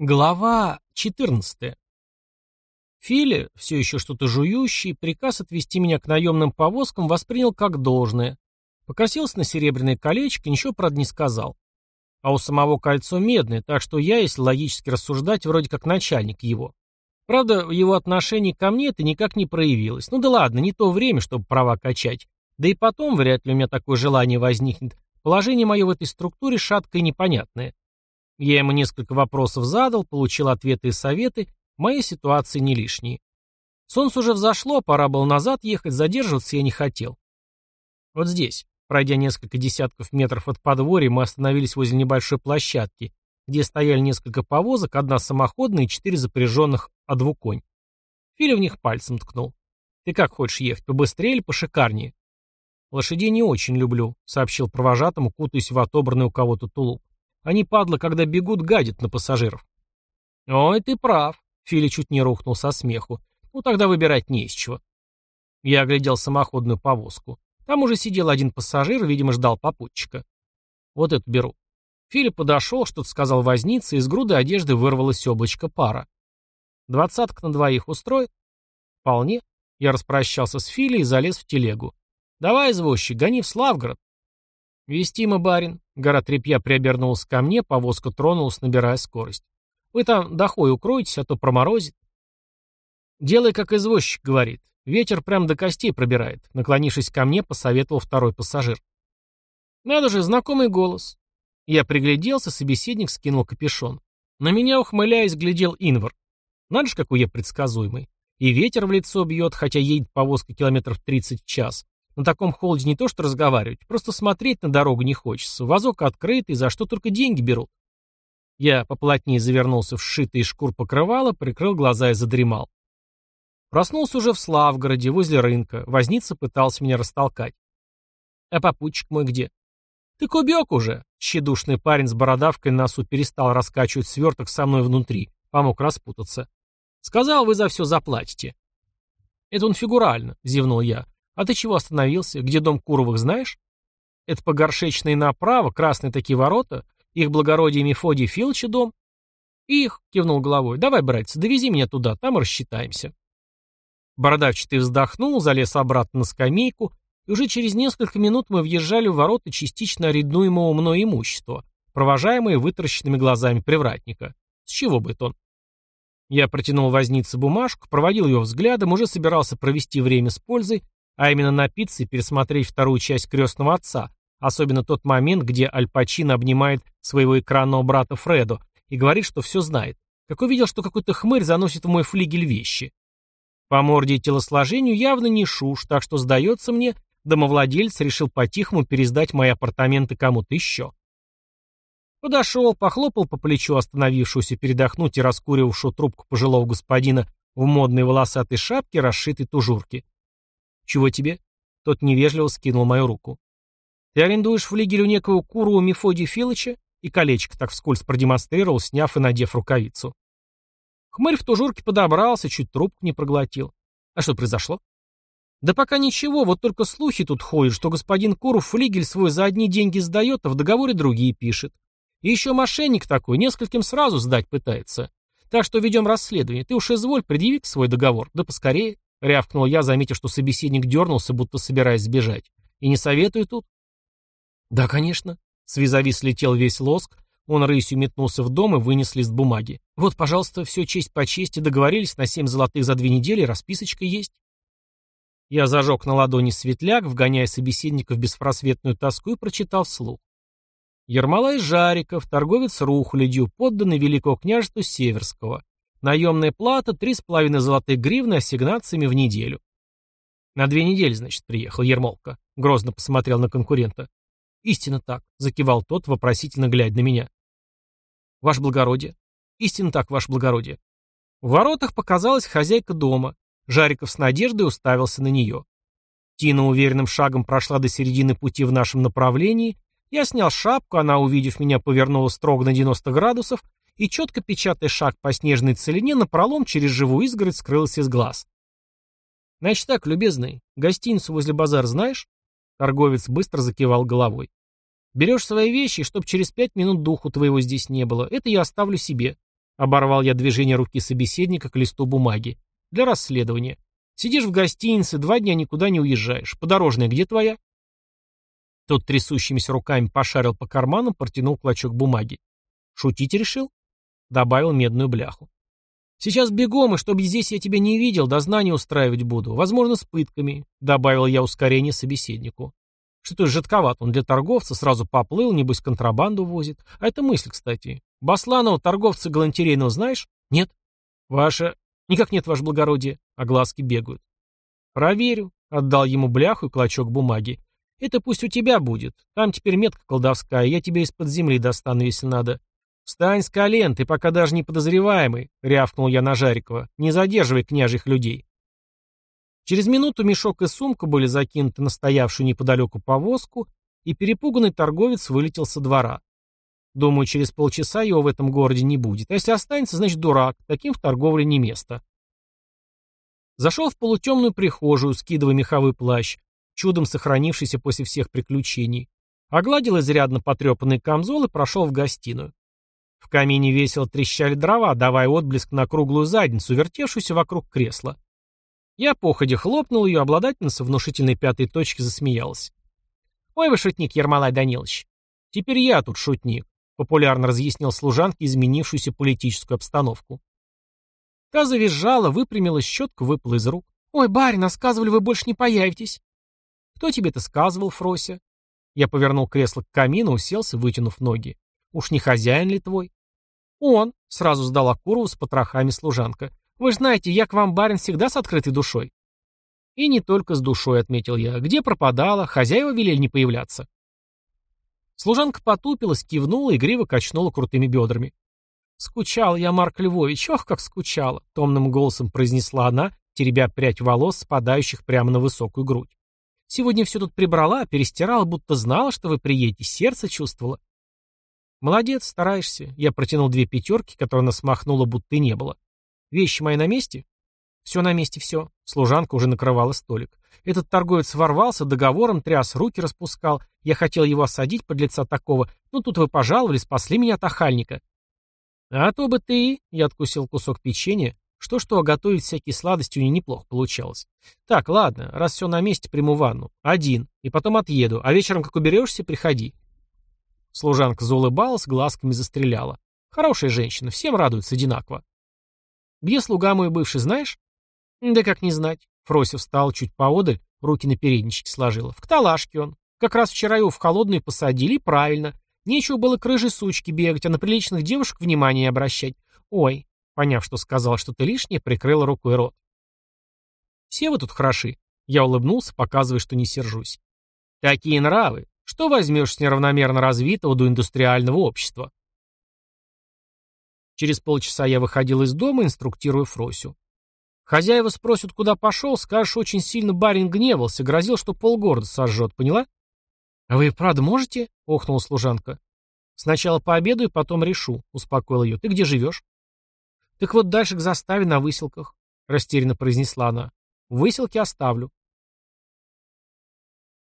Глава 14. Филя, все еще что-то жующий, приказ отвезти меня к наемным повозкам воспринял как должное. Покосился на серебряное колечко, ничего, правда, не сказал. А у самого кольцо медное, так что я, если логически рассуждать, вроде как начальник его. Правда, в его отношении ко мне это никак не проявилось. Ну да ладно, не то время, чтобы права качать. Да и потом вряд ли у меня такое желание возникнет. Положение мое в этой структуре шаткое и непонятное. Я ему несколько вопросов задал, получил ответы и советы, моей ситуации не лишние. Солнце уже взошло, пора было назад ехать, задерживаться я не хотел. Вот здесь, пройдя несколько десятков метров от подворья, мы остановились возле небольшой площадки, где стояли несколько повозок, одна самоходная и четыре запряженных а двуконь. Филя в них пальцем ткнул. «Ты как хочешь ехать, побыстрее или пошикарнее?» «Лошадей не очень люблю», — сообщил провожатому, кутаясь в отобранный у кого-то тулуп. Они, падла, когда бегут, гадят на пассажиров. Ой, ты прав. Фили чуть не рухнул со смеху. Ну тогда выбирать не из чего. Я оглядел самоходную повозку. Там уже сидел один пассажир, видимо, ждал попутчика. Вот это беру. Филипп подошел, что-то сказал вознице, из груды одежды вырвалось облачко пара. Двадцатка на двоих устроит? Вполне. Я распрощался с Фили и залез в телегу. Давай, извозчик, гони в Славгород. Вестимо, барин. Гора тряпья приобернулась ко мне, повозка тронулась, набирая скорость. «Вы там дохой укройтесь, а то проморозит». «Делай, как извозчик говорит. Ветер прям до костей пробирает», — наклонившись ко мне, посоветовал второй пассажир. «Надо же, знакомый голос». Я пригляделся, собеседник скинул капюшон. На меня, ухмыляясь, глядел Инвар. Надо же, какой я предсказуемый. И ветер в лицо бьет, хотя едет повозка километров 30 в час. На таком холоде не то что разговаривать, просто смотреть на дорогу не хочется. Вазок открытый, за что только деньги берут. Я поплотнее завернулся в сшитый из шкур покрывало, прикрыл глаза и задремал. Проснулся уже в Славгороде, возле рынка. Возница пытался меня растолкать. А попутчик мой где? Ты кубек уже. Щедушный парень с бородавкой на носу перестал раскачивать сверток со мной внутри. Помог распутаться. Сказал, вы за все заплатите. Это он фигурально, зевнул я. «А ты чего остановился? Где дом Куровых, знаешь?» «Это по горшечной направо, красные такие ворота. Их благородие Мефодий Филча дом». «Их», — кивнул головой, — «давай, братец, довези меня туда, там и рассчитаемся». Бородавчатый вздохнул, залез обратно на скамейку, и уже через несколько минут мы въезжали в ворота частично арендуемого мной имущества, провожаемые вытаращенными глазами привратника. С чего бы это он? Я протянул вознице бумажку, проводил ее взглядом, уже собирался провести время с пользой, а именно напиться и пересмотреть вторую часть «Крестного отца», особенно тот момент, где Аль Пачино обнимает своего экранного брата Фредо и говорит, что все знает, как увидел, что какой-то хмырь заносит в мой флигель вещи. По морде и телосложению явно не шуш, так что, сдается мне, домовладелец решил по-тихому пересдать мои апартаменты кому-то еще. Подошел, похлопал по плечу остановившуюся передохнуть и раскуривавшую трубку пожилого господина в модной волосатой шапке, расшитой тужурке. «Чего тебе?» Тот невежливо скинул мою руку. «Ты арендуешь флигель у некого Куру Мефодия Филыча?» И колечко так вскользь продемонстрировал, сняв и надев рукавицу. Хмырь в тужурке подобрался, чуть трубку не проглотил. А что произошло? Да пока ничего, вот только слухи тут ходят, что господин Куру флигель свой за одни деньги сдает, а в договоре другие пишет. И еще мошенник такой, нескольким сразу сдать пытается. Так что ведем расследование. Ты уж изволь, предъяви свой договор. Да поскорее. — рявкнул я, заметив, что собеседник дернулся, будто собираясь сбежать. «И не советую тут?» «Да, конечно». С визави слетел весь лоск, он рысью метнулся в дом и вынес лист бумаги. «Вот, пожалуйста, все честь по чести, договорились на семь золотых за две недели, расписочка есть». Я зажег на ладони светляк, вгоняя собеседника в беспросветную тоску и прочитал вслух. Ермолай Жариков, торговец рухлядью, подданный Великого княжеству Северского. Наемная плата — три с половиной золотых гривны ассигнациями в неделю. На две недели, значит, приехал Ермолка. Грозно посмотрел на конкурента. Истинно так, закивал тот, вопросительно глядя на меня. Ваше благородие. Истинно так, ваше благородие. В воротах показалась хозяйка дома. Жариков с надеждой уставился на нее. Тина уверенным шагом прошла до середины пути в нашем направлении. Я снял шапку, она, увидев меня, повернула строго на 90 градусов и, четко печатая шаг по снежной целине, напролом через живую изгородь скрылась из глаз. «Значит так, любезный, гостиницу возле базара знаешь?» Торговец быстро закивал головой. «Берешь свои вещи, чтоб через пять минут духу твоего здесь не было. Это я оставлю себе. Оборвал я движение руки собеседника к листу бумаги. Для расследования. Сидишь в гостинице, два дня никуда не уезжаешь. Подорожная где твоя? Тот трясущимися руками пошарил по карманам, протянул клочок бумаги. Шутить решил? Добавил медную бляху. Сейчас бегом, и чтобы здесь я тебя не видел, дознание устраивать буду. Возможно, с пытками. Добавил я ускорение собеседнику. Что-то жидковат он для торговца, сразу поплыл, небось контрабанду возит. А это мысль, кстати. Басланова, торговца галантерейного, знаешь? Нет. Ваша... Никак нет, ваше благородие. А глазки бегают. Проверю. Отдал ему бляху и клочок бумаги. Это пусть у тебя будет. Там теперь метка колдовская, я тебя из-под земли достану, если надо. Встань с колен, ты пока даже не подозреваемый, рявкнул я на Жарикова. Не задерживай княжих людей. Через минуту мешок и сумка были закинуты на стоявшую неподалеку повозку, и перепуганный торговец вылетел со двора. Думаю, через полчаса его в этом городе не будет. А если останется, значит дурак. Таким в торговле не место. Зашел в полутемную прихожую, скидывая меховой плащ, чудом сохранившийся после всех приключений. Огладил изрядно потрепанный камзол и прошел в гостиную. В камине весело трещали дрова, давая отблеск на круглую задницу, вертевшуюся вокруг кресла. Я походе хлопнул ее, обладательница внушительной пятой точки засмеялась. «Ой вы шутник, Ермолай Данилович. Теперь я тут шутник популярно разъяснил служанке изменившуюся политическую обстановку. Та завизжала, выпрямилась, щетка выпала из рук. «Ой, барин, а сказывали, вы больше не появитесь». «Кто тебе это сказывал, Фрося?» Я повернул кресло к камину, уселся, вытянув ноги. «Уж не хозяин ли твой?» «Он», — сразу сдала Курову с потрохами служанка. «Вы же знаете, я к вам, барин, всегда с открытой душой». «И не только с душой», — отметил я. «Где пропадала? Хозяева велели не появляться». Служанка потупилась, кивнула и игриво качнула крутыми бедрами. «Скучал я, Марк Львович, ох, как скучала!» — томным голосом произнесла она, теребя прядь волос, спадающих прямо на высокую грудь. «Сегодня все тут прибрала, перестирала, будто знала, что вы приедете, сердце чувствовала». «Молодец, стараешься». Я протянул две пятерки, которые она смахнула, будто и не было. «Вещи мои на месте?» «Все на месте, все». Служанка уже накрывала столик. Этот торговец ворвался, договором тряс, руки распускал. Я хотел его осадить под лица такого. Ну, тут вы пожаловали, спасли меня от охальника. А то бы ты, я откусил кусок печенья, что-что, готовить всякие сладости у нее неплохо получалось. Так, ладно, раз все на месте, приму ванну. Один. И потом отъеду. А вечером, как уберешься, приходи. Служанка заулыбалась, глазками застреляла. Хорошая женщина, всем радуется одинаково. Где слуга мой бывший, знаешь? Да как не знать. Фрося встал чуть поодаль, руки на передничке сложила. В каталажке он. Как раз вчера его в холодную посадили, правильно. Нечего было к рыжей бегать, а на приличных девушек внимание обращать. Ой, поняв, что сказал что-то лишнее, прикрыла рукой рот. Все вы тут хороши. Я улыбнулся, показывая, что не сержусь. Такие нравы. Что возьмешь с неравномерно развитого до индустриального общества? Через полчаса я выходил из дома, инструктируя Фросю. Хозяева спросят, куда пошел, скажешь, очень сильно барин гневался, грозил, что полгорода сожжет, поняла? — А вы правда можете? — охнула служанка. — Сначала пообедаю, потом решу, — успокоил ее. — Ты где живешь? — Так вот дальше к заставе на выселках, — растерянно произнесла она. — Выселки оставлю.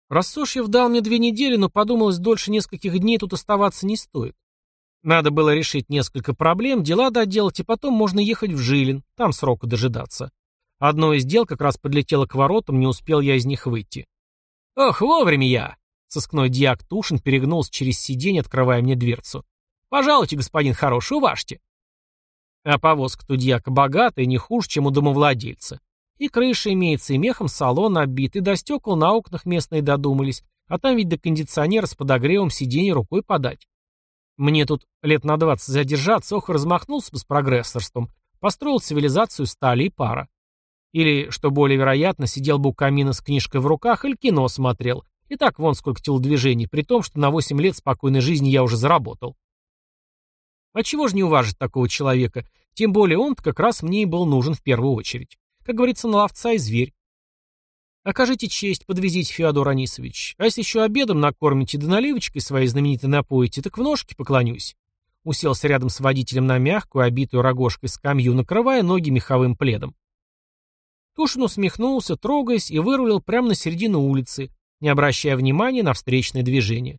Рассошьев дал мне две недели, но подумалось, дольше нескольких дней тут оставаться не стоит. Надо было решить несколько проблем, дела доделать, и потом можно ехать в Жилин, там срока дожидаться. Одно из дел как раз подлетело к воротам, не успел я из них выйти. «Ох, вовремя я!» Соскной дьяк Тушин перегнулся через сиденье, открывая мне дверцу. «Пожалуйте, господин хороший, уважьте». А повозка-то дьяка богатая, не хуже, чем у домовладельца. И крыша имеется, и мехом салон оббит, и до стекол на окнах местные додумались, а там ведь до кондиционера с подогревом сиденья рукой подать. Мне тут лет на двадцать задержаться, ох, размахнулся бы с прогрессорством, построил цивилизацию стали и пара. Или, что более вероятно, сидел бы у камина с книжкой в руках или кино смотрел. И так вон сколько телодвижений, при том, что на восемь лет спокойной жизни я уже заработал. А чего же не уважить такого человека? Тем более он как раз мне и был нужен в первую очередь. Как говорится, на ловца и зверь. Окажите честь, подвезите, Феодор Анисович. А если еще обедом накормите да наливочкой своей знаменитой напоите, так в ножки поклонюсь. Уселся рядом с водителем на мягкую, обитую рогожкой скамью, накрывая ноги меховым пледом. Тушин усмехнулся, трогаясь, и вырулил прямо на середину улицы, не обращая внимания на встречное движение.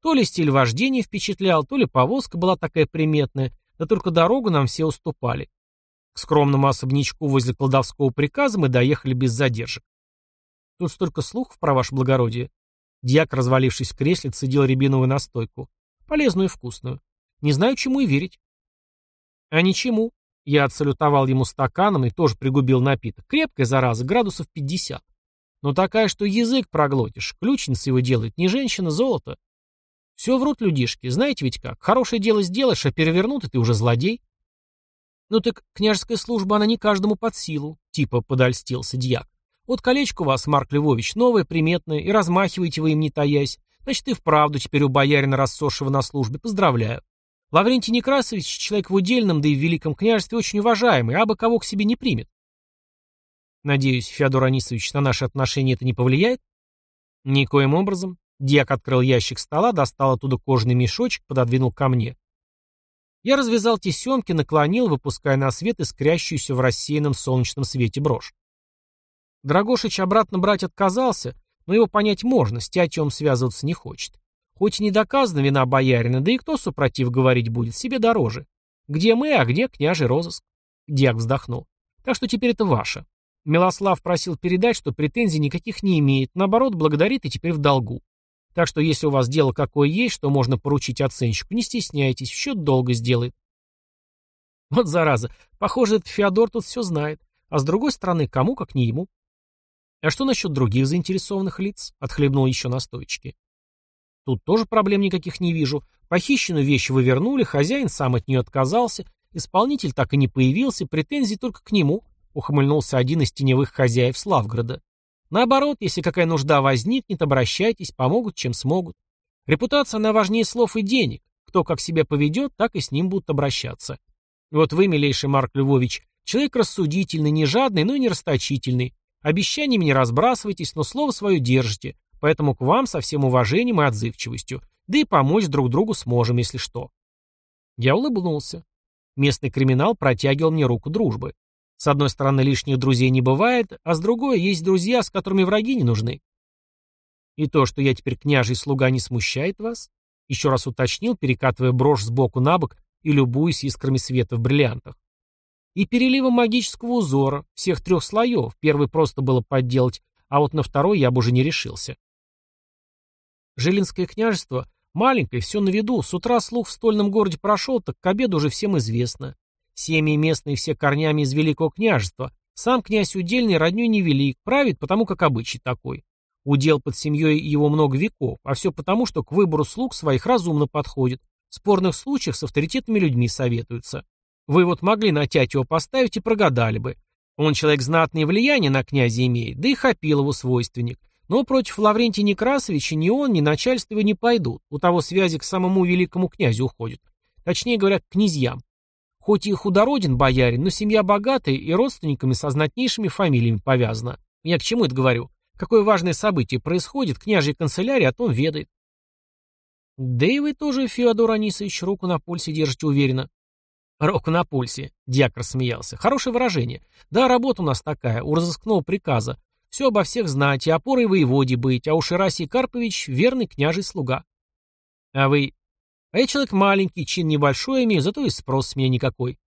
То ли стиль вождения впечатлял, то ли повозка была такая приметная, Да только дорогу нам все уступали. К скромному особнячку возле кладовского приказа мы доехали без задержек. Тут столько слухов про ваше благородие. Дьяк, развалившись в кресле, цедил рябиновую настойку. Полезную и вкусную. Не знаю, чему и верить. А ничему. Я отсалютовал ему стаканом и тоже пригубил напиток. Крепкая зараза, градусов 50. Но такая, что язык проглотишь. Ключница его делает, не женщина, золото. Все врут людишки. Знаете ведь как? Хорошее дело сделаешь, а перевернут, и ты уже злодей. Ну так княжеская служба, она не каждому под силу, типа подольстился дьяк. Вот колечко у вас, Марк Львович, новое, приметное, и размахиваете вы им не таясь. Значит, и вправду теперь у боярина Рассошева на службе. Поздравляю. Лаврентий Некрасович, человек в удельном, да и в Великом княжестве, очень уважаемый, а бы кого к себе не примет. Надеюсь, Феодор Анисович, на наши отношения это не повлияет? Никоим образом. Дьяк открыл ящик стола, достал оттуда кожаный мешочек, пододвинул ко мне. Я развязал тесемки, наклонил, выпуская на свет искрящуюся в рассеянном солнечном свете брошь. Драгошич обратно брать отказался, но его понять можно, с тятем связываться не хочет. Хоть и не доказана вина боярина, да и кто супротив говорить будет, себе дороже. Где мы, а где княжий розыск? Дьяк вздохнул. Так что теперь это ваше. Милослав просил передать, что претензий никаких не имеет, наоборот, благодарит и теперь в долгу. Так что если у вас дело какое есть, что можно поручить оценщику, не стесняйтесь, счет долго сделает. Вот зараза, похоже, этот Феодор тут все знает. А с другой стороны, кому, как не ему. А что насчет других заинтересованных лиц? Отхлебнул еще настойчики. Тут тоже проблем никаких не вижу. Похищенную вещь вы вернули, хозяин сам от нее отказался, исполнитель так и не появился, претензий только к нему, ухмыльнулся один из теневых хозяев Славграда. Наоборот, если какая нужда возникнет, обращайтесь, помогут, чем смогут. Репутация, она важнее слов и денег. Кто как себя поведет, так и с ним будут обращаться. Вот вы, милейший Марк Львович, человек рассудительный, не жадный, но и не расточительный. Обещаниями не разбрасывайтесь, но слово свое держите, поэтому к вам со всем уважением и отзывчивостью. Да и помочь друг другу сможем, если что. Я улыбнулся. Местный криминал протягивал мне руку дружбы. С одной стороны, лишних друзей не бывает, а с другой, есть друзья, с которыми враги не нужны. И то, что я теперь княжий слуга, не смущает вас? Еще раз уточнил, перекатывая брошь сбоку на бок и любуясь искрами света в бриллиантах. И переливом магического узора, всех трех слоев, первый просто было подделать, а вот на второй я бы уже не решился. Жилинское княжество маленькое, все на виду, с утра слух в стольном городе прошел, так к обеду уже всем известно. Семьи местные все корнями из Великого княжества. Сам князь удельный родню невелик, правит потому, как обычай такой. Удел под семьей его много веков, а все потому, что к выбору слуг своих разумно подходит. В спорных случаях с авторитетными людьми советуются. Вы вот могли на тять поставить и прогадали бы. Он человек знатное влияние на князя имеет, да и Хапилову свойственник. Но против Лаврентия Некрасовича ни он, ни начальство не пойдут. У того связи к самому великому князю уходят. Точнее говоря, к князьям. Хоть и худороден боярин, но семья богатая и родственниками со знатнейшими фамилиями повязана. Я к чему это говорю? Какое важное событие происходит, княжья канцелярия о том ведает. Да и вы тоже, Феодор Анисович, руку на пульсе держите уверенно. Руку на пульсе, дьякор смеялся. Хорошее выражение. Да, работа у нас такая, у разыскного приказа. Все обо всех знать, и опорой воеводе быть, а уж Ирасий Карпович верный княжий слуга. А вы а я человек маленький, чин небольшой имею, зато и спрос с меня никакой.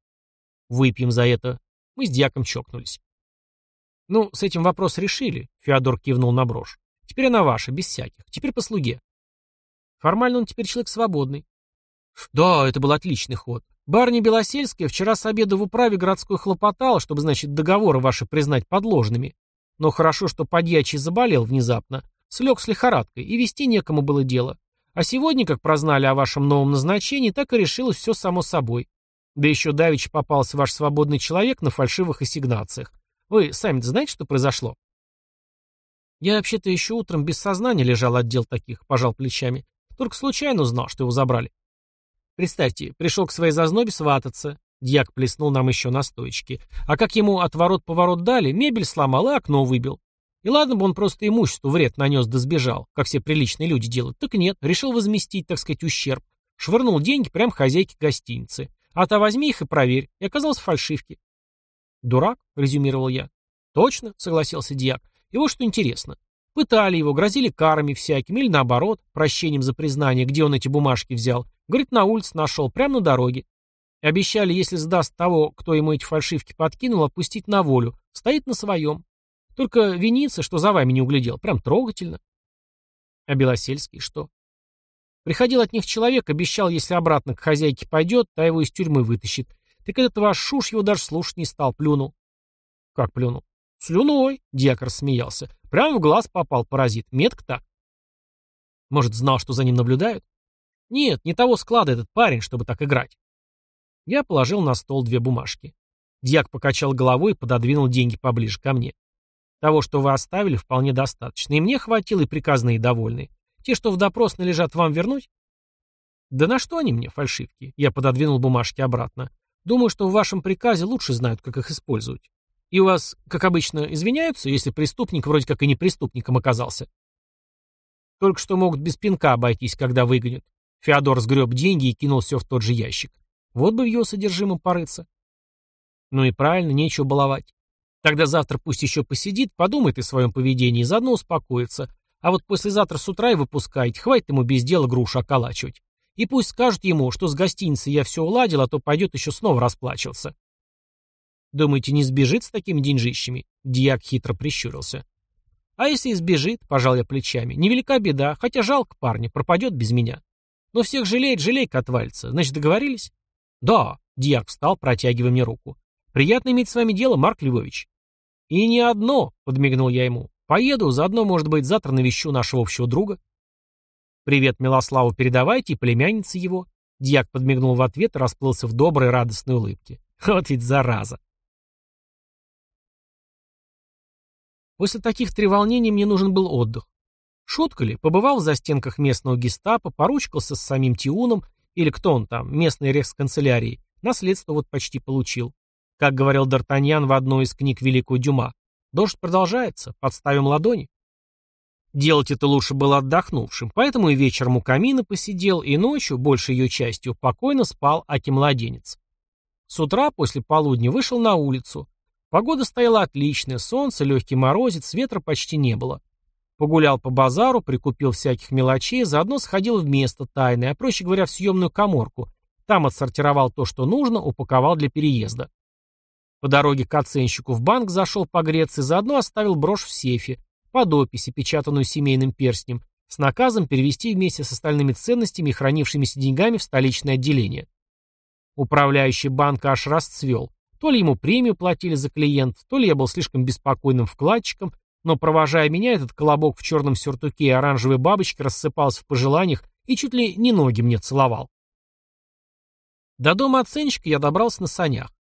Выпьем за это. Мы с дьяком чокнулись. Ну, с этим вопрос решили, Феодор кивнул на брошь. Теперь она ваша, без всяких. Теперь по слуге. Формально он теперь человек свободный. Да, это был отличный ход. Барни Белосельская вчера с обеда в управе городской хлопотала, чтобы, значит, договоры ваши признать подложными. Но хорошо, что подьячий заболел внезапно, слег с лихорадкой, и вести некому было дело. А сегодня, как прознали о вашем новом назначении, так и решилось все само собой. Да еще давеча попался ваш свободный человек на фальшивых ассигнациях. Вы сами-то знаете, что произошло? Я вообще-то еще утром без сознания лежал отдел таких, пожал плечами. Только случайно узнал, что его забрали. Представьте, пришел к своей зазнобе свататься. Дьяк плеснул нам еще на стоечке. А как ему отворот-поворот дали, мебель сломал и окно выбил. И ладно бы он просто имуществу вред нанес да сбежал, как все приличные люди делают. Так нет, решил возместить, так сказать, ущерб. Швырнул деньги прямо хозяйке гостиницы. А то возьми их и проверь. И оказалось фальшивки. Дурак, резюмировал я. Точно, согласился дьяк. И вот что интересно. Пытали его, грозили карами всякими, или наоборот, прощением за признание, где он эти бумажки взял. Говорит, на улице нашел, прямо на дороге. Обещали, если сдаст того, кто ему эти фальшивки подкинул, отпустить на волю. Стоит на своем. Только винится, что за вами не углядел. Прям трогательно. А Белосельский что? Приходил от них человек, обещал, если обратно к хозяйке пойдет, та его из тюрьмы вытащит. Так этот ваш шуш его даже слушать не стал, плюнул. Как плюнул? Слюной, дьякор смеялся. Прямо в глаз попал паразит. Метко так. Может, знал, что за ним наблюдают? Нет, не того склада этот парень, чтобы так играть. Я положил на стол две бумажки. Дьяк покачал головой и пододвинул деньги поближе ко мне. Того, что вы оставили, вполне достаточно. И мне хватило, и приказные довольны. Те, что в допрос належат, вам вернуть? Да на что они мне, фальшивки? Я пододвинул бумажки обратно. Думаю, что в вашем приказе лучше знают, как их использовать. И у вас, как обычно, извиняются, если преступник вроде как и не преступником оказался? Только что могут без пинка обойтись, когда выгонят. Феодор сгреб деньги и кинул все в тот же ящик. Вот бы в его содержимом порыться. Ну и правильно, нечего баловать. Тогда завтра пусть еще посидит, подумает о своем поведении и заодно успокоится. А вот послезавтра с утра и выпускайте, хватит ему без дела грушу околачивать. И пусть скажут ему, что с гостиницей я все уладил, а то пойдет еще снова расплачиваться. Думаете, не сбежит с такими деньжищами? Дьяк хитро прищурился. А если сбежит, пожал я плечами, невелика беда, хотя жалко парня, пропадет без меня. Но всех жалеет, жалейка отвалится. Значит, договорились? Да, Дьяк встал, протягивая мне руку. Приятно иметь с вами дело, Марк Львович. И не одно, подмигнул я ему. Поеду, заодно, может быть, завтра навещу нашего общего друга. Привет Милославу передавайте племяннице его. Дьяк подмигнул в ответ и расплылся в доброй радостной улыбке. Вот ведь зараза. После таких треволнений мне нужен был отдых. Шутка ли, побывал в застенках местного гестапо, поручкался с самим Тиуном, или кто он там, местной рекс-канцелярии, наследство вот почти получил. Как говорил Д'Артаньян в одной из книг Великого Дюма, дождь продолжается, подставим ладони. Делать это лучше было отдохнувшим, поэтому и вечером у камина посидел, и ночью, большей ее частью, покойно спал Аки-младенец. С утра после полудня вышел на улицу. Погода стояла отличная, солнце, легкий морозец, ветра почти не было. Погулял по базару, прикупил всяких мелочей, заодно сходил в место тайное, а проще говоря, в съемную коморку. Там отсортировал то, что нужно, упаковал для переезда. По дороге к оценщику в банк зашел погреться и заодно оставил брошь в сейфе, под опись, печатанную семейным перстнем, с наказом перевести вместе с остальными ценностями и хранившимися деньгами в столичное отделение. Управляющий банка аж расцвел. То ли ему премию платили за клиент, то ли я был слишком беспокойным вкладчиком, но, провожая меня, этот колобок в черном сюртуке и оранжевой бабочке рассыпался в пожеланиях и чуть ли не ноги мне целовал. До дома оценщика я добрался на санях.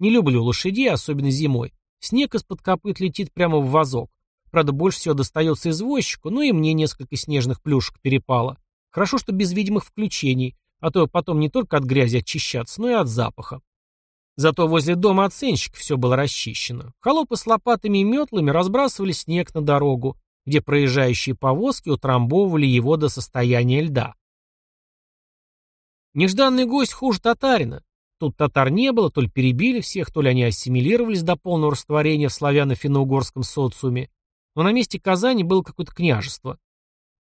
Не люблю лошадей, особенно зимой. Снег из-под копыт летит прямо в вазок. Правда, больше всего достается извозчику, но и мне несколько снежных плюшек перепало. Хорошо, что без видимых включений, а то потом не только от грязи очищаться, но и от запаха. Зато возле дома оценщик все было расчищено. Холопы с лопатами и метлами разбрасывали снег на дорогу, где проезжающие повозки утрамбовывали его до состояния льда. Нежданный гость хуже татарина. Тут татар не было, то ли перебили всех, то ли они ассимилировались до полного растворения в славяно-финно-угорском социуме, но на месте Казани было какое-то княжество.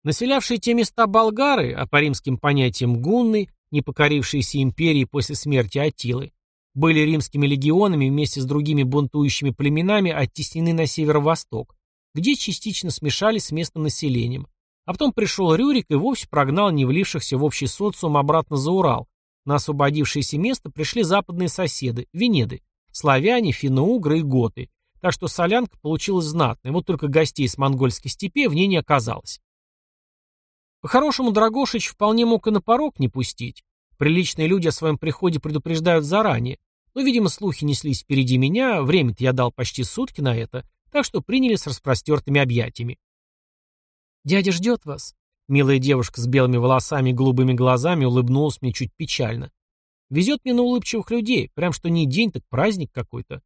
Населявшие те места болгары, а по римским понятиям гунны, не покорившиеся империи после смерти Атилы, были римскими легионами вместе с другими бунтующими племенами оттеснены на северо-восток, где частично смешались с местным населением. А потом пришел Рюрик и вовсе прогнал не влившихся в общий социум обратно за Урал. На освободившееся место пришли западные соседы, Венеды, славяне, финно-угры и готы, так что солянка получилась знатной, вот только гостей с монгольской степи в ней не оказалось. По-хорошему, Драгошич вполне мог и на порог не пустить. Приличные люди о своем приходе предупреждают заранее, но, видимо, слухи неслись впереди меня, время-то я дал почти сутки на это, так что приняли с распростертыми объятиями. «Дядя ждет вас», Милая девушка с белыми волосами и голубыми глазами улыбнулась мне чуть печально. Везет мне на улыбчивых людей, прям что не день, так праздник какой-то.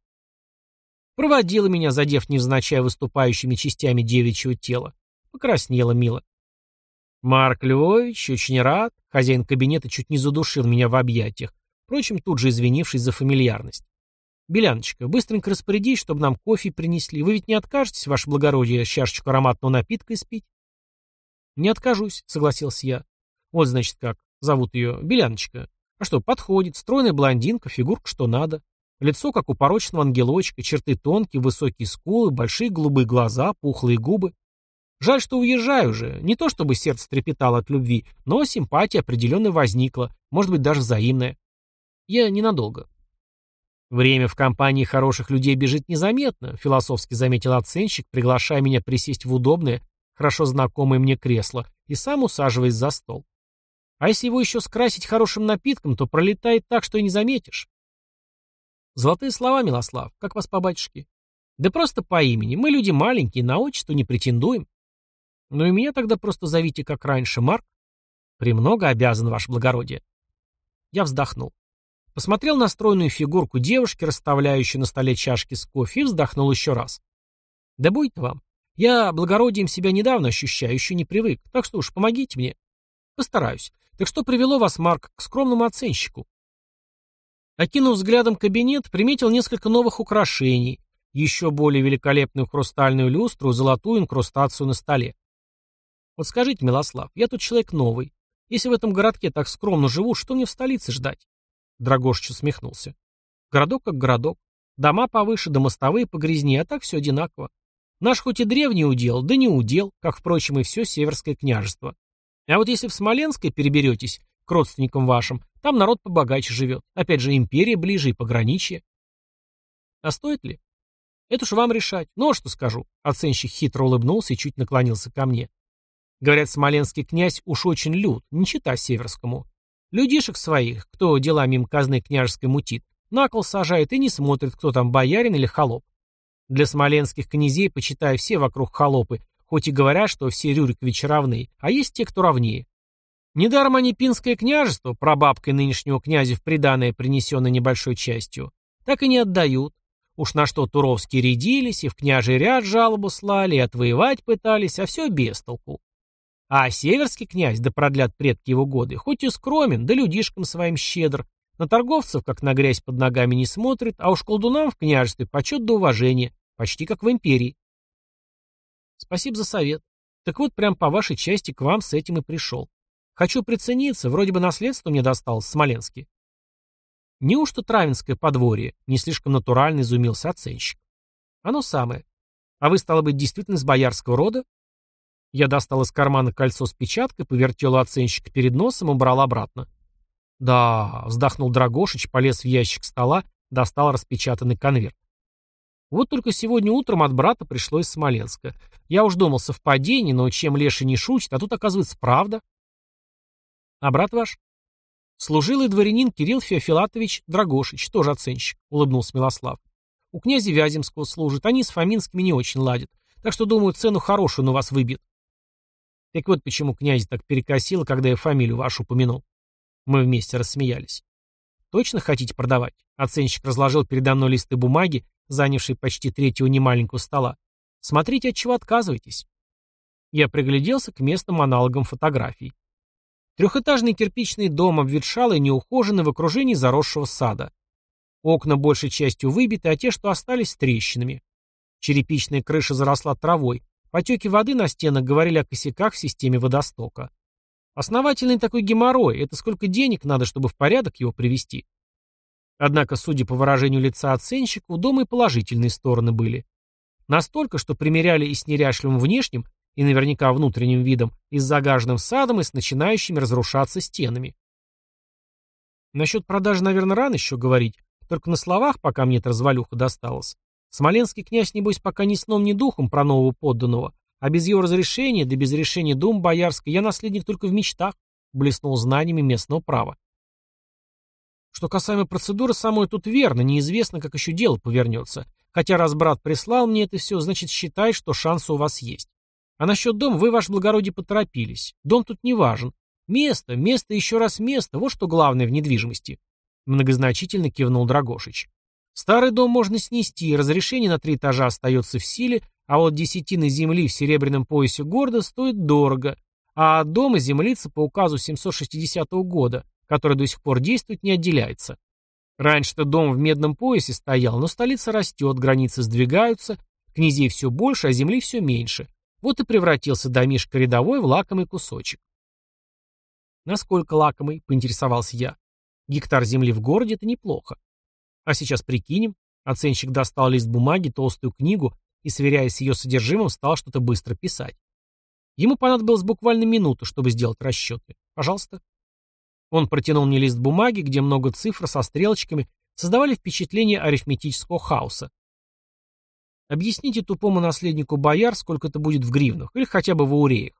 Проводила меня, задев невзначай выступающими частями девичьего тела. Покраснела мило. Марк Львович, очень рад. Хозяин кабинета чуть не задушил меня в объятиях, впрочем, тут же извинившись за фамильярность. «Беляночка, быстренько распорядись, чтобы нам кофе принесли. Вы ведь не откажетесь, ваше благородие, чашечку ароматного напитка испить?» «Не откажусь», — согласился я. «Вот, значит, как. Зовут ее Беляночка. А что, подходит, стройная блондинка, фигурка что надо. Лицо, как у порочного ангелочка, черты тонкие, высокие скулы, большие голубые глаза, пухлые губы. Жаль, что уезжаю уже. Не то чтобы сердце трепетало от любви, но симпатия определенно возникла, может быть, даже взаимная. Я ненадолго. Время в компании хороших людей бежит незаметно, философски заметил оценщик, приглашая меня присесть в удобное, хорошо знакомое мне кресло, и сам усаживаясь за стол. А если его еще скрасить хорошим напитком, то пролетает так, что и не заметишь. Золотые слова, Милослав, как вас по батюшке? Да просто по имени. Мы люди маленькие, на отчество не претендуем. Ну и меня тогда просто зовите, как раньше, Марк. Премного обязан, ваше благородие. Я вздохнул. Посмотрел на стройную фигурку девушки, расставляющей на столе чашки с кофе, и вздохнул еще раз. Да будет вам. Я благородием себя недавно ощущаю, еще не привык, так что уж помогите мне. Постараюсь. Так что привело вас, Марк, к скромному оценщику? Окинув взглядом кабинет, приметил несколько новых украшений, еще более великолепную хрустальную люстру, золотую инкрустацию на столе. Вот скажите, Милослав, я тут человек новый. Если в этом городке так скромно живу, что мне в столице ждать? Драгошич усмехнулся. Городок как городок. Дома повыше, да мостовые погрязнее, а так все одинаково. Наш хоть и древний удел, да не удел, как, впрочем, и все Северское княжество. А вот если в Смоленское переберетесь, к родственникам вашим, там народ побогаче живет. Опять же, империя ближе и пограничье. А стоит ли? Это уж вам решать. Ну, а что скажу? Оценщик хитро улыбнулся и чуть наклонился ко мне. Говорят, смоленский князь уж очень лют, не чита северскому. Людишек своих, кто делами им казны княжеской мутит, на кол сажает и не смотрит, кто там боярин или холоп. Для смоленских князей, почитая все вокруг холопы, хоть и говорят, что все Рюриковичи равны, а есть те, кто равнее. Недаром они пинское княжество, прабабкой нынешнего князя в приданное принесенное небольшой частью, так и не отдают. Уж на что Туровские рядились, и в княжий ряд жалобу слали, и отвоевать пытались, а все без толку. А северский князь, да продлят предки его годы, хоть и скромен, да людишкам своим щедр, на торговцев, как на грязь под ногами, не смотрит, а уж колдунам в княжестве почет до уважения, почти как в империи. Спасибо за совет. Так вот, прям по вашей части к вам с этим и пришел. Хочу прицениться, вроде бы наследство мне досталось в Смоленске. Неужто Травинское подворье? Не слишком натурально изумился оценщик. Оно самое. А вы, стало быть, действительно с боярского рода? Я достал из кармана кольцо с печаткой, повертел у оценщика перед носом и убрал обратно. Да, вздохнул Драгошич, полез в ящик стола, достал распечатанный конверт. Вот только сегодня утром от брата пришло из Смоленска. Я уж думал совпадение, но чем Леша не шутит, а тут оказывается правда. А брат ваш? Служилый дворянин Кирилл Феофилатович Драгошич, тоже оценщик, улыбнулся Милослав. У князя Вяземского служит, они с Фоминскими не очень ладят, так что, думаю, цену хорошую на вас выбьет. Так вот почему князь так перекосило, когда я фамилию вашу упомянул. Мы вместе рассмеялись. Точно хотите продавать? Оценщик разложил передо мной листы бумаги, занявшие почти третьего немаленького стола. Смотрите, от чего отказываетесь. Я пригляделся к местным аналогам фотографий. Трехэтажный кирпичный дом обветшал и неухоженный в окружении заросшего сада. Окна большей частью выбиты, а те, что остались, с трещинами. Черепичная крыша заросла травой. Потеки воды на стенах говорили о косяках в системе водостока. Основательный такой геморрой, это сколько денег надо, чтобы в порядок его привести. Однако, судя по выражению лица оценщика, у дома и положительные стороны были. Настолько, что примеряли и с неряшливым внешним, и наверняка внутренним видом, и с загаженным садом, и с начинающими разрушаться стенами. Насчет продажи, наверное, рано еще говорить, только на словах, пока мне эта развалюха досталась. Смоленский князь, небось, пока ни сном, ни духом про нового подданного, а без его разрешения, да без решения дум боярской, я наследник только в мечтах, блеснул знаниями местного права. Что касаемо процедуры, самое тут верно, неизвестно, как еще дело повернется. Хотя раз брат прислал мне это все, значит считай, что шанс у вас есть. А насчет дома вы, ваше благородие, поторопились. Дом тут не важен. Место, место, еще раз место, вот что главное в недвижимости. Многозначительно кивнул Драгошич. Старый дом можно снести, разрешение на три этажа остается в силе, а вот десятины земли в серебряном поясе города стоит дорого, а от дома землица по указу 760 года, который до сих пор действует, не отделяется. Раньше-то дом в медном поясе стоял, но столица растет, границы сдвигаются, князей все больше, а земли все меньше. Вот и превратился домишко рядовой в лакомый кусочек. «Насколько лакомый?» — поинтересовался я. Гектар земли в городе – это неплохо. А сейчас прикинем. Оценщик достал лист бумаги, толстую книгу и, сверяясь с ее содержимым, стал что-то быстро писать. Ему понадобилось буквально минуту, чтобы сделать расчеты. Пожалуйста. Он протянул мне лист бумаги, где много цифр со стрелочками создавали впечатление арифметического хаоса. Объясните тупому наследнику бояр, сколько это будет в гривнах, или хотя бы в ауреях.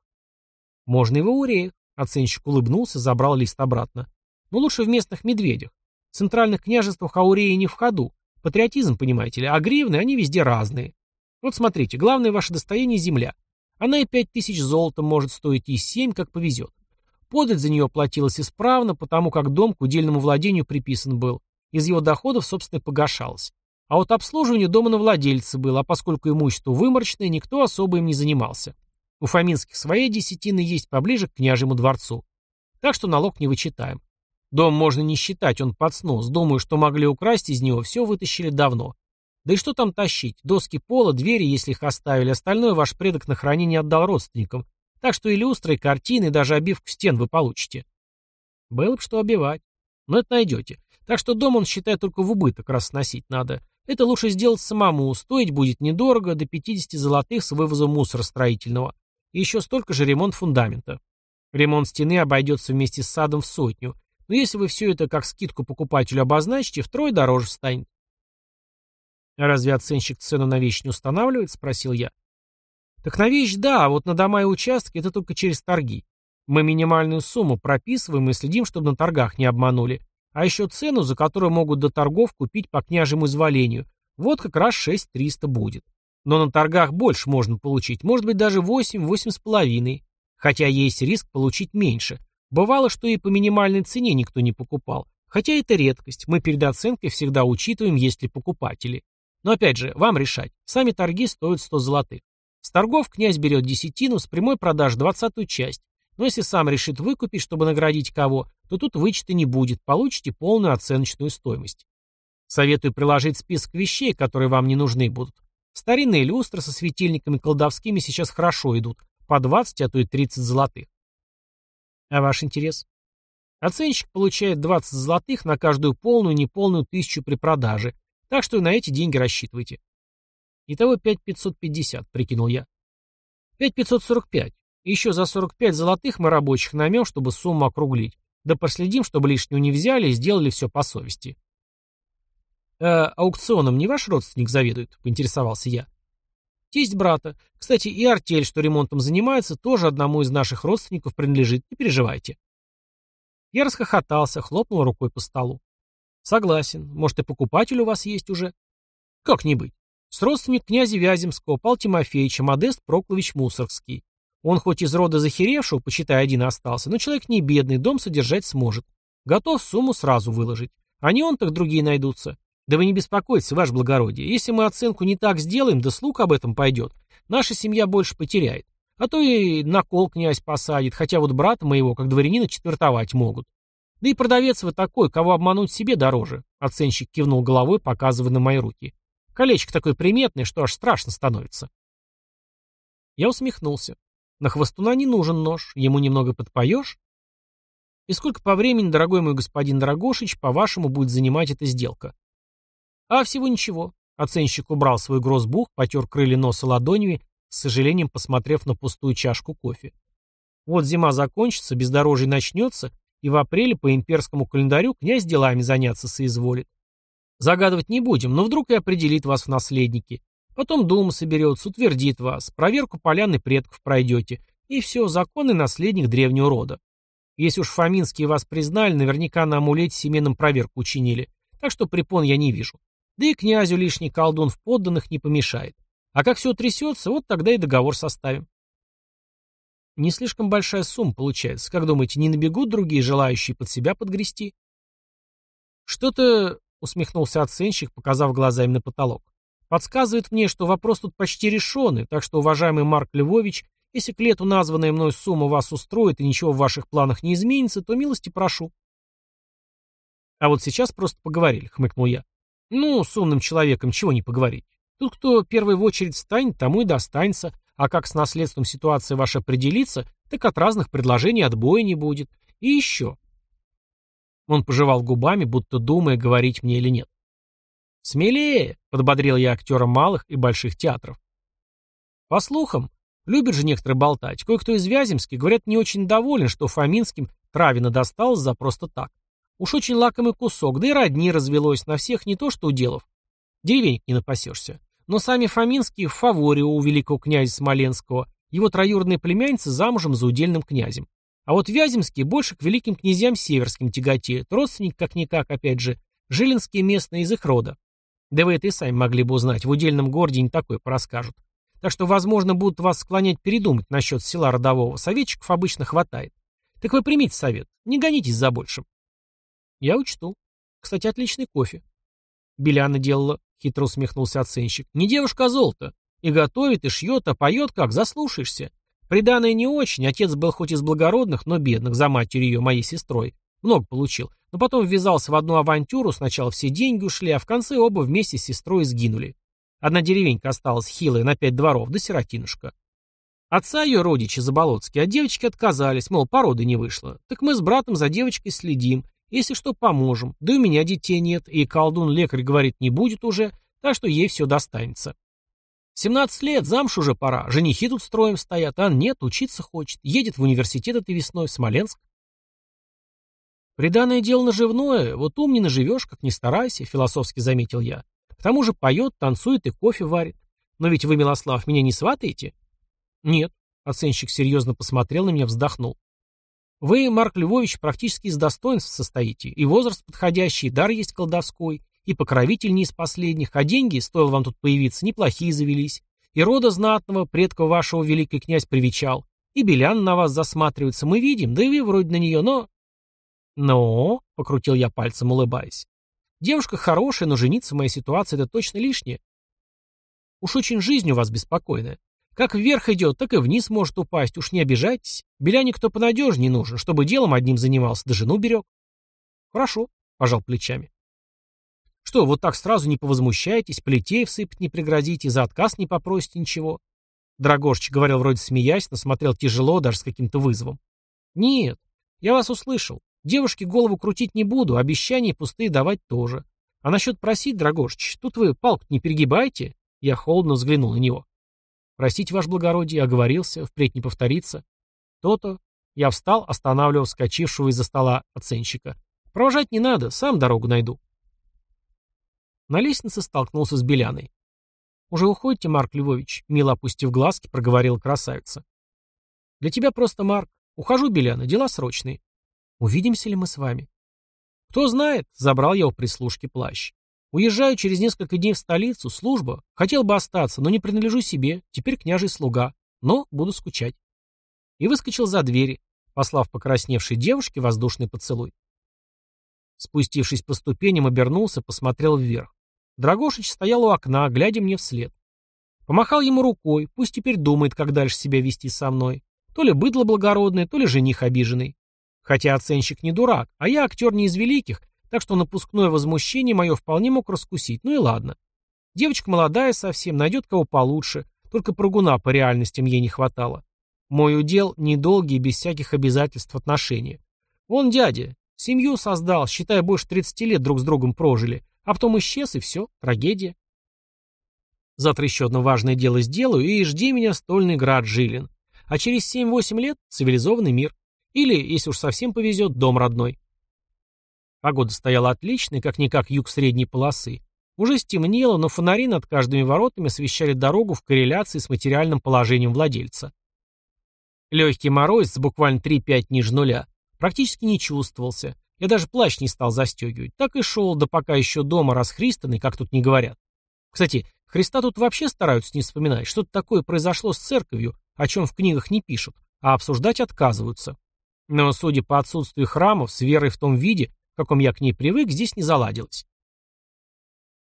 Можно и в ауреях. Оценщик улыбнулся, забрал лист обратно. Но лучше в местных медведях. В центральных княжествах ауреи не в ходу. Патриотизм, понимаете ли, а гривны, они везде разные. Вот смотрите, главное ваше достояние – земля. Она и пять тысяч золотом может стоить, и семь, как повезет. Подать за нее платилось исправно, потому как дом к удельному владению приписан был. Из его доходов, собственно, погашалось. А вот обслуживание дома на владельца было, а поскольку имущество выморочное, никто особо им не занимался. У Фоминских своей десятины есть поближе к княжьему дворцу. Так что налог не вычитаем. Дом можно не считать, он под снос. Думаю, что могли украсть из него, все вытащили давно. Да и что там тащить? Доски пола, двери, если их оставили, остальное ваш предок на хранение отдал родственникам. Так что и люстры, и картины, и даже обивку стен вы получите. Было бы что обивать. Но это найдете. Так что дом он, считает только в убыток раз сносить надо. Это лучше сделать самому, стоить будет недорого, до 50 золотых с вывозом мусора строительного. И еще столько же ремонт фундамента. Ремонт стены обойдется вместе с садом в сотню. Но если вы все это как скидку покупателю обозначите, втрое дороже станет. «А разве оценщик цену на вещь не устанавливает?» — спросил я. «Так на вещь да, а вот на дома и участки это только через торги. Мы минимальную сумму прописываем и следим, чтобы на торгах не обманули. А еще цену, за которую могут до торгов купить по княжему изволению. Вот как раз 6300 будет. Но на торгах больше можно получить, может быть даже 8, 8,5. Хотя есть риск получить меньше. Бывало, что и по минимальной цене никто не покупал. Хотя это редкость, мы перед оценкой всегда учитываем, есть ли покупатели. Но опять же, вам решать. Сами торги стоят 100 золотых. С торгов князь берет десятину, с прямой продаж двадцатую часть. Но если сам решит выкупить, чтобы наградить кого, то тут вычета не будет, получите полную оценочную стоимость. Советую приложить список вещей, которые вам не нужны будут. Старинные люстры со светильниками колдовскими сейчас хорошо идут, по 20, а то и 30 золотых. А ваш интерес? Оценщик получает 20 золотых на каждую полную и неполную тысячу при продаже, так что на эти деньги рассчитывайте. Итого 5550, прикинул я. 5545. Еще за 45 золотых мы рабочих наймем, чтобы сумму округлить. Да проследим, чтобы лишнего не взяли и сделали все по совести. «Э, аукционом не ваш родственник заведует?» — поинтересовался я. «Тесть брата. Кстати, и артель, что ремонтом занимается, тоже одному из наших родственников принадлежит, не переживайте». Я расхохотался, хлопнул рукой по столу. «Согласен. Может, и покупатель у вас есть уже?» «Как не быть. С родственник князя Вяземского, Пал Тимофеевича, Модест Проклович Мусоргский. Он хоть из рода захеревшего, почитай, один остался, но человек не бедный, дом содержать сможет. Готов сумму сразу выложить. А не он, так другие найдутся. Да вы не беспокойтесь, ваше благородие. Если мы оценку не так сделаем, да слуг об этом пойдет, наша семья больше потеряет. А то и на кол князь посадит, хотя вот брата моего, как дворянина, четвертовать могут. Да и продавец вы такой, кого обмануть себе дороже. Оценщик кивнул головой, показывая на мои руки. Колечко такое приметное, что аж страшно становится. Я усмехнулся. На хвостуна не нужен нож, ему немного подпоешь. И сколько по времени, дорогой мой господин Дорогошич, по-вашему, будет занимать эта сделка? А всего ничего. Оценщик убрал свой грозбух, потер крылья носа ладонями, с сожалением посмотрев на пустую чашку кофе. Вот зима закончится, бездорожье начнется, и в апреле по имперскому календарю князь делами заняться соизволит. Загадывать не будем, но вдруг и определит вас в наследники. Потом дума соберется, утвердит вас, проверку поляны предков пройдете, и все, законный наследник древнего рода. Если уж Фоминские вас признали, наверняка на амулете семейном проверку учинили, так что препон я не вижу. Да и князю лишний колдун в подданных не помешает. А как все трясется, вот тогда и договор составим. Не слишком большая сумма получается. Как думаете, не набегут другие желающие под себя подгрести? Что-то, усмехнулся оценщик, показав глазами на потолок. Подсказывает мне, что вопрос тут почти решенный, так что, уважаемый Марк Львович, если к лету названная мной сумма вас устроит и ничего в ваших планах не изменится, то милости прошу. А вот сейчас просто поговорили, хмыкнул я. Ну, с умным человеком чего не поговорить. Тут кто первый в очередь станет, тому и достанется, а как с наследством ситуация ваша определится, так от разных предложений отбоя не будет. И еще. Он пожевал губами, будто думая, говорить мне или нет. «Смелее!» — подбодрил я актера малых и больших театров. По слухам, любят же некоторые болтать. Кое-кто из Вяземских, говорят, не очень доволен, что Фоминским Травина досталось за просто так. Уж очень лакомый кусок, да и родни развелось на всех не то что уделов. Деревенек не напасешься. Но сами Фоминские в фаворе у великого князя Смоленского, его троюродная племянница замужем за удельным князем. А вот Вяземские больше к великим князьям северским тяготеют, родственник как-никак, опять же, жилинские местные из их рода. Да вы это и сами могли бы узнать, в удельном городе не такое порасскажут. Так что, возможно, будут вас склонять передумать насчет села родового. Советчиков обычно хватает. Так вы примите совет, не гонитесь за большим. Я учту. Кстати, отличный кофе. Беляна делала, хитро усмехнулся оценщик. Не девушка, а золото. И готовит, и шьет, а поет как, заслушаешься. Приданное не очень, отец был хоть из благородных, но бедных, за матерью ее, моей сестрой. Много получил. Но потом ввязался в одну авантюру, сначала все деньги ушли, а в конце оба вместе с сестрой сгинули. Одна деревенька осталась хилая на пять дворов, да сиротинушка. Отца ее родичи заболотские, а девочки отказались, мол, породы не вышло. Так мы с братом за девочкой следим, если что, поможем. Да у меня детей нет, и колдун-лекарь говорит, не будет уже, так что ей все достанется. 17 лет, замуж уже пора, женихи тут строем стоят, а нет, учиться хочет, едет в университет этой весной, в Смоленск. Приданное дело наживное, вот ум не наживешь, как не старайся, философски заметил я. К тому же поет, танцует и кофе варит. Но ведь вы, Милослав, меня не сватаете? Нет, оценщик серьезно посмотрел на меня, вздохнул. Вы, Марк Львович, практически из достоинств состоите, и возраст подходящий, и дар есть колдовской, и покровитель не из последних, а деньги, стоило вам тут появиться, неплохие завелись, и рода знатного, предка вашего великий князь привечал, и Белян на вас засматривается, мы видим, да и вы вроде на нее, но... Но, — покрутил я пальцем, улыбаясь, — девушка хорошая, но жениться в моей ситуации это точно лишнее. Уж очень жизнь у вас беспокойная. Как вверх идет, так и вниз может упасть, уж не обижайтесь. Беляне кто понадежнее нужен, чтобы делом одним занимался, да жену берег. Хорошо, пожал плечами. Что, вот так сразу не повозмущаетесь, плетей всыпать не пригрозите, за отказ не попросите ничего? Драгошич говорил вроде смеясь, но смотрел тяжело, даже с каким-то вызовом. Нет, я вас услышал. Девушке голову крутить не буду, обещания пустые давать тоже. А насчет просить, Драгошич, тут вы палку не перегибайте. Я холодно взглянул на него. Простите, ваше благородие, оговорился, впредь не повторится. То-то. Я встал, останавливая вскочившего из-за стола оценщика. Провожать не надо, сам дорогу найду. На лестнице столкнулся с Беляной. «Уже уходите, Марк Львович?» Мило опустив глазки, проговорила красавица. «Для тебя просто Марк. Ухожу, Беляна, дела срочные. Увидимся ли мы с вами?» «Кто знает», — забрал я у прислужки плащ. Уезжаю через несколько дней в столицу, служба. Хотел бы остаться, но не принадлежу себе, теперь княжий слуга. Но буду скучать. И выскочил за двери, послав покрасневшей девушке воздушный поцелуй. Спустившись по ступеням, обернулся, посмотрел вверх. Драгошич стоял у окна, глядя мне вслед. Помахал ему рукой, пусть теперь думает, как дальше себя вести со мной. То ли быдло благородное, то ли жених обиженный. Хотя оценщик не дурак, а я актер не из великих, так что напускное возмущение мое вполне мог раскусить. Ну и ладно. Девочка молодая совсем, найдет кого получше. Только прыгуна по реальностям ей не хватало. Мой удел недолгий, без всяких обязательств отношения. Вон дядя, семью создал, считай, больше 30 лет друг с другом прожили. А потом исчез, и все, трагедия. Завтра еще одно важное дело сделаю, и жди меня стольный град Жилин. А через 7-8 лет цивилизованный мир. Или, если уж совсем повезет, дом родной. Погода стояла отличная, как-никак юг средней полосы. Уже стемнело, но фонари над каждыми воротами освещали дорогу в корреляции с материальным положением владельца. Легкий мороз, буквально 3-5 ниже нуля, практически не чувствовался. Я даже плащ не стал застегивать. Так и шел, да пока еще дома расхристанный, как тут не говорят. Кстати, Христа тут вообще стараются не вспоминать. Что-то такое произошло с церковью, о чем в книгах не пишут, а обсуждать отказываются. Но, судя по отсутствию храмов, с верой в том виде, каком я к ней привык, здесь не заладилось.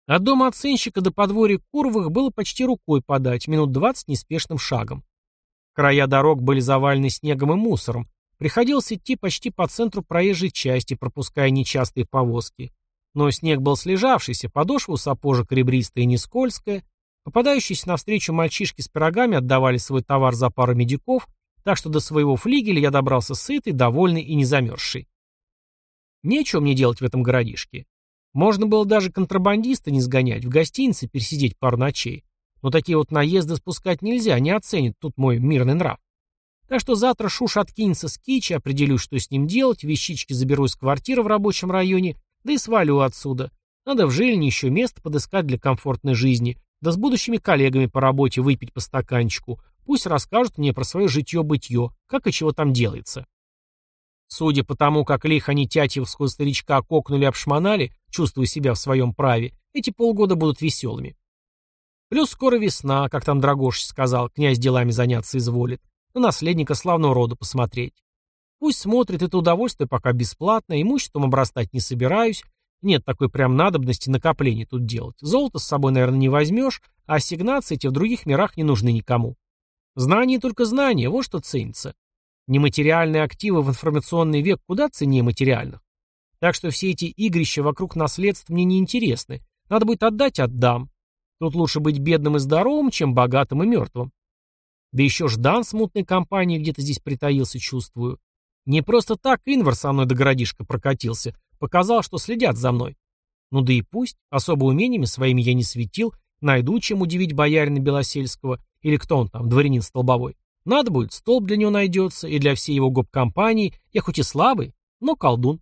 От дома оценщика до подворья Куровых было почти рукой подать, минут двадцать неспешным шагом. Края дорог были завалены снегом и мусором. Приходилось идти почти по центру проезжей части, пропуская нечастые повозки. Но снег был слежавшийся, подошва у сапожек ребристая и не скользкая. Попадающиеся навстречу мальчишки с пирогами отдавали свой товар за пару медиков, так что до своего флигеля я добрался сытый, довольный и не замерзший. Нечего мне делать в этом городишке. Можно было даже контрабандиста не сгонять, в гостинице пересидеть пару ночей. Но такие вот наезды спускать нельзя, не оценит тут мой мирный нрав. Так что завтра Шуш откинется с кичи, определюсь, что с ним делать, вещички заберу из квартиры в рабочем районе, да и свалю отсюда. Надо в Жильне еще место подыскать для комфортной жизни, да с будущими коллегами по работе выпить по стаканчику. Пусть расскажут мне про свое житье-бытье, как и чего там делается. Судя по тому, как лихо они тятьевского старичка кокнули-обшмонали, чувствуя себя в своем праве, эти полгода будут веселыми. Плюс скоро весна, как там Драгош сказал, князь делами заняться изволит, на наследника славного рода посмотреть. Пусть смотрит это удовольствие пока бесплатно, имуществом обрастать не собираюсь, нет такой прям надобности накоплений тут делать. Золото с собой, наверное, не возьмешь, а ассигнации эти в других мирах не нужны никому. Знания только знания, вот что ценится. Нематериальные активы в информационный век куда ценнее материальных. Так что все эти игрища вокруг наследств мне не интересны. Надо будет отдать – отдам. Тут лучше быть бедным и здоровым, чем богатым и мертвым. Да еще Ждан с мутной компанией где-то здесь притаился, чувствую. Не просто так Инвар со мной до городишка прокатился. Показал, что следят за мной. Ну да и пусть. Особо умениями своими я не светил. Найду, чем удивить боярина Белосельского. Или кто он там, дворянин столбовой. Надо будет, столб для него найдется. И для всей его гоп-компании. Я хоть и слабый, но колдун.